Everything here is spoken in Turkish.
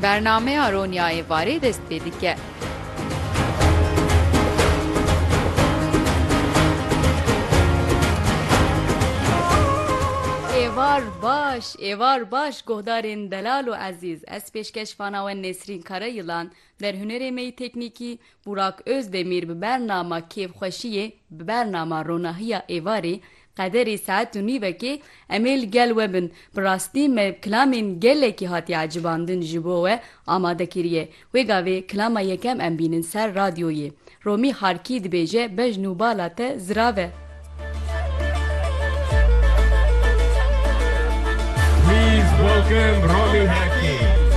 برنامه آرونیای واره دست بدیکه ایوار باش ایوار باش گهدارین دلال و عزیز از پیشکش فانا و نسرین کara yılan در هنر می تکنیکی براک özdemir به برنامه کیف خوشیه به برنامه روناهی ایواری قدرê saet û nîvekê em ê li gel we bin Bi rastî me kilamên gelekî hatiye ecibandin ji bo we amade kiriye Wêga vê kilama yekem em bînin ser radyoyê Romî Harkî dibêje bejnû bala te zirave. Please welcome Romy Hackey.